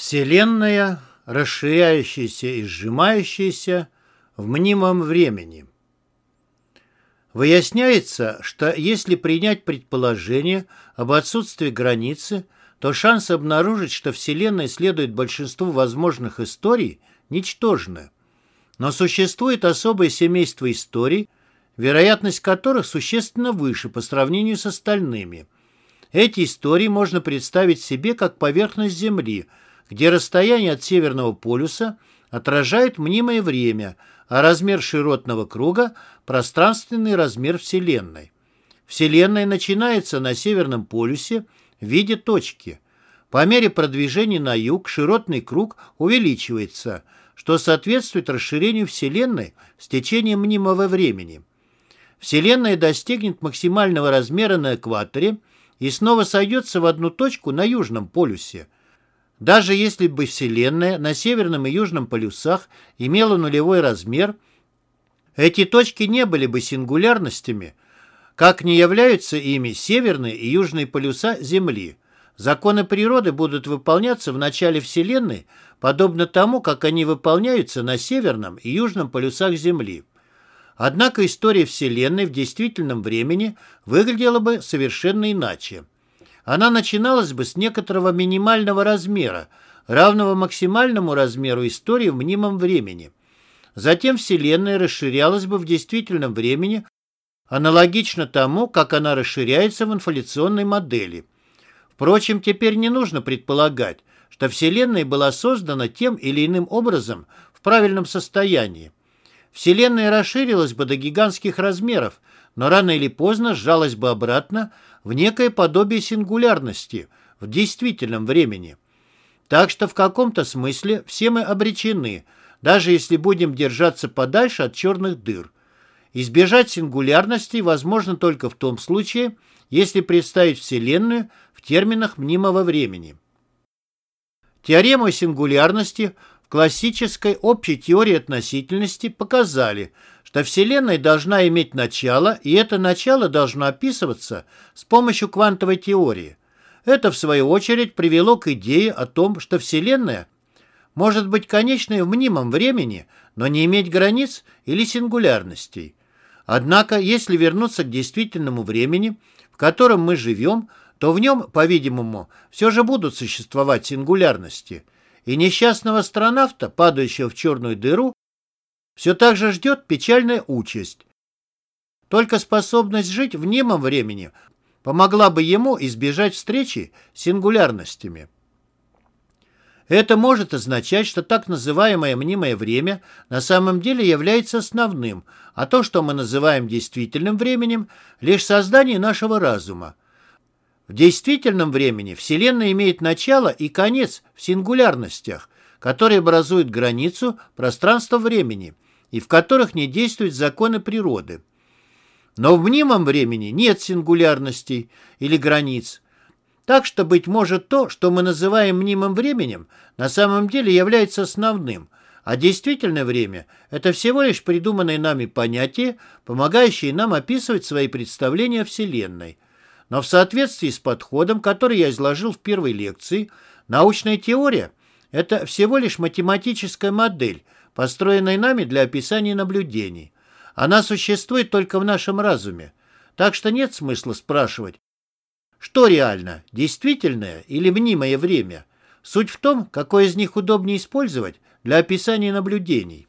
Вселенная, расширяющаяся и сжимающаяся в мнимом времени. Выясняется, что если принять предположение об отсутствии границы, то шанс обнаружить, что Вселенная следует большинству возможных историй, ничтожны. Но существует особое семейство историй, вероятность которых существенно выше по сравнению с остальными. Эти истории можно представить себе как поверхность Земли – где расстояние от Северного полюса отражает мнимое время, а размер широтного круга – пространственный размер Вселенной. Вселенная начинается на Северном полюсе в виде точки. По мере продвижения на юг широтный круг увеличивается, что соответствует расширению Вселенной с течением мнимого времени. Вселенная достигнет максимального размера на экваторе и снова сойдется в одну точку на Южном полюсе – даже если бы Вселенная на северном и южном полюсах имела нулевой размер, эти точки не были бы сингулярностями, как не являются ими северные и южные полюса Земли. Законы природы будут выполняться в начале Вселенной, подобно тому, как они выполняются на северном и южном полюсах Земли. Однако история Вселенной в действительном времени выглядела бы совершенно иначе. Она начиналась бы с некоторого минимального размера, равного максимальному размеру истории в мнимом времени. Затем Вселенная расширялась бы в действительном времени, аналогично тому, как она расширяется в инфляционной модели. Впрочем, теперь не нужно предполагать, что Вселенная была создана тем или иным образом в правильном состоянии. Вселенная расширилась бы до гигантских размеров, но рано или поздно сжалась бы обратно в некое подобие сингулярности в действительном времени. Так что в каком-то смысле все мы обречены, даже если будем держаться подальше от черных дыр. Избежать сингулярности возможно только в том случае, если представить Вселенную в терминах мнимого времени. Теорему о сингулярности классической общей теории относительности показали – что Вселенная должна иметь начало, и это начало должно описываться с помощью квантовой теории. Это, в свою очередь, привело к идее о том, что Вселенная может быть конечной в мнимом времени, но не иметь границ или сингулярностей. Однако, если вернуться к действительному времени, в котором мы живем, то в нем, по-видимому, все же будут существовать сингулярности. И несчастного астронавта, падающего в черную дыру, все так же ждет печальная участь. Только способность жить в немом времени помогла бы ему избежать встречи с сингулярностями. Это может означать, что так называемое мнимое время на самом деле является основным, а то, что мы называем действительным временем, лишь создание нашего разума. В действительном времени Вселенная имеет начало и конец в сингулярностях, которые образуют границу пространства-времени – и в которых не действуют законы природы. Но в мнимом времени нет сингулярностей или границ. Так что, быть может, то, что мы называем мнимым временем, на самом деле является основным, а действительное время – это всего лишь придуманное нами понятие, помогающее нам описывать свои представления о Вселенной. Но в соответствии с подходом, который я изложил в первой лекции, научная теория – это всего лишь математическая модель – построенной нами для описания наблюдений. Она существует только в нашем разуме, так что нет смысла спрашивать, что реально, действительное или мнимое время. Суть в том, какое из них удобнее использовать для описания наблюдений.